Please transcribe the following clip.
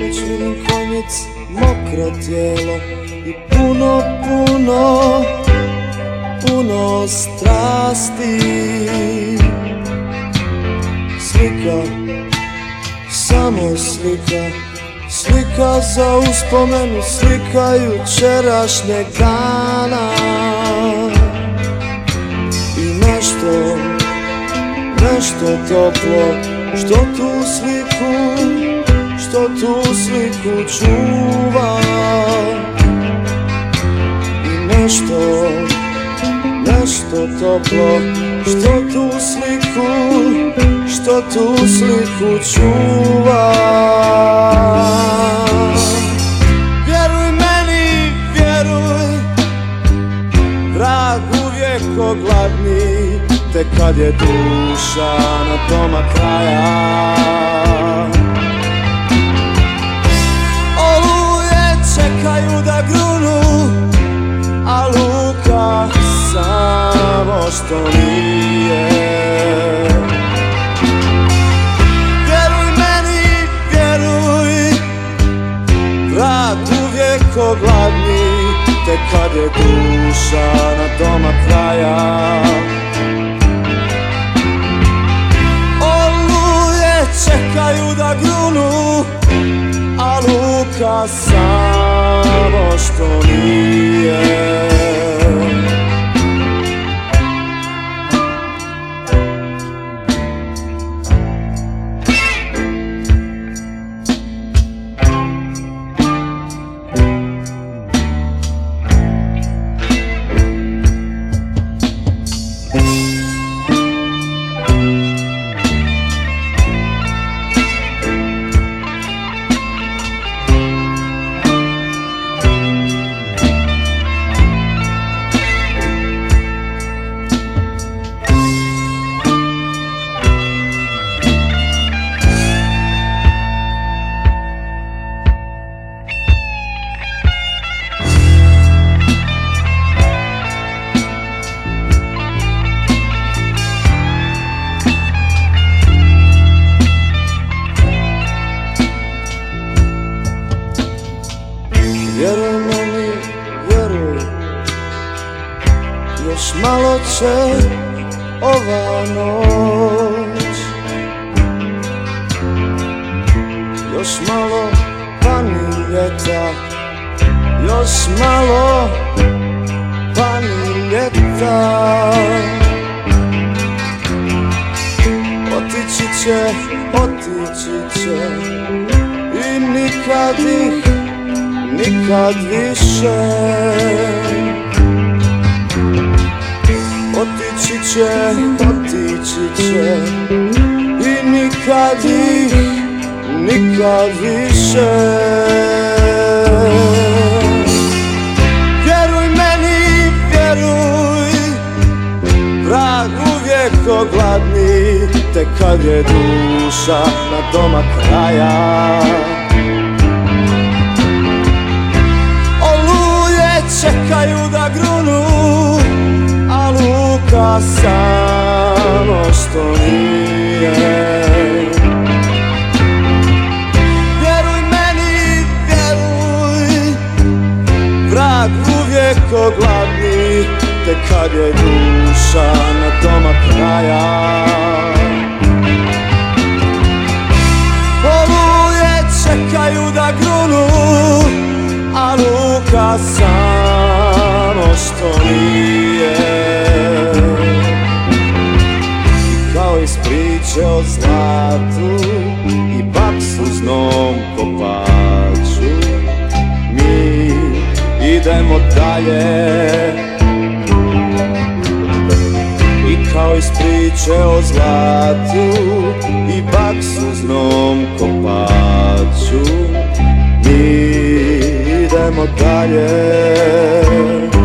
Vidim konjic, mokro tijelo I puno, puno, puno strasti. Slika, samo slika Slika za uspomenu, slika jučerašnjeg dana. I nešto, nešto toplo Što tu sliku, što tu sliku čuva. I nešto, nešto toplo Što tu sliku, što tu sliku čuva. Vjeruj meni, vjeruj Vrag uvijek ogladni Te kad je duša na doma kraja da grunu A luka samo što nije. Vjeruj meni, vjeruj Vrag uvijek ogladni Te kad je duša na doma kraja. Oluje čekaju da grunu A luka samo što nije će ova noć. Još malo pani ljeta Još malo pani ljeta Otići će, otići će I nikad ih nikad više Otići će, otići će. I nikad ih, nikad više. Vjeruj meni, vjeruj. Vrag uvijek ogladni Te kad je duša na doma kraja što nije. Vjeruj meni, vjeruj Vrag uvijek ogladni Te kad je duša na doma kraja. Oluje čekaju da grunu A luka samo što nije priče o zlatu I baksuznom kopaču. Mi idemo dalje. I kao iz priče o zlatu I baksuznom kopaču. Mi idemo dalje